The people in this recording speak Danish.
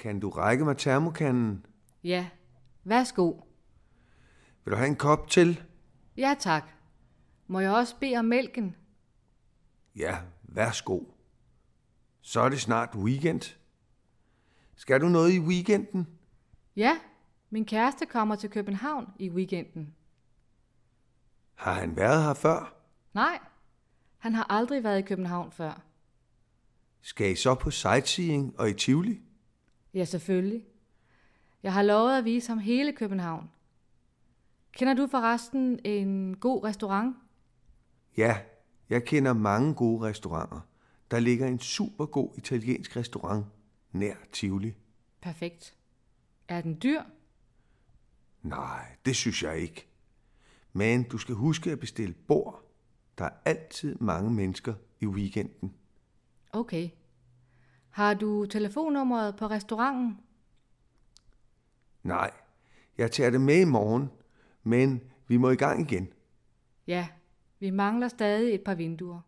Kan du række mig termokanden? Ja, værsgo. Vil du have en kop til? Ja tak. Må jeg også bede om mælken? Ja, værsgo. Så er det snart weekend. Skal du noget i weekenden? Ja, min kæreste kommer til København i weekenden. Har han været her før? Nej, han har aldrig været i København før. Skal I så på sightseeing og i Tivoli? Ja, selvfølgelig. Jeg har lovet at vise ham hele København. Kender du forresten en god restaurant? Ja, jeg kender mange gode restauranter. Der ligger en super god italiensk restaurant nær Tivoli. Perfekt. Er den dyr? Nej, det synes jeg ikke. Men du skal huske at bestille bord. Der er altid mange mennesker i weekenden. Okay. Har du telefonnummeret på restauranten? Nej, jeg tager det med i morgen, men vi må i gang igen. Ja, vi mangler stadig et par vinduer.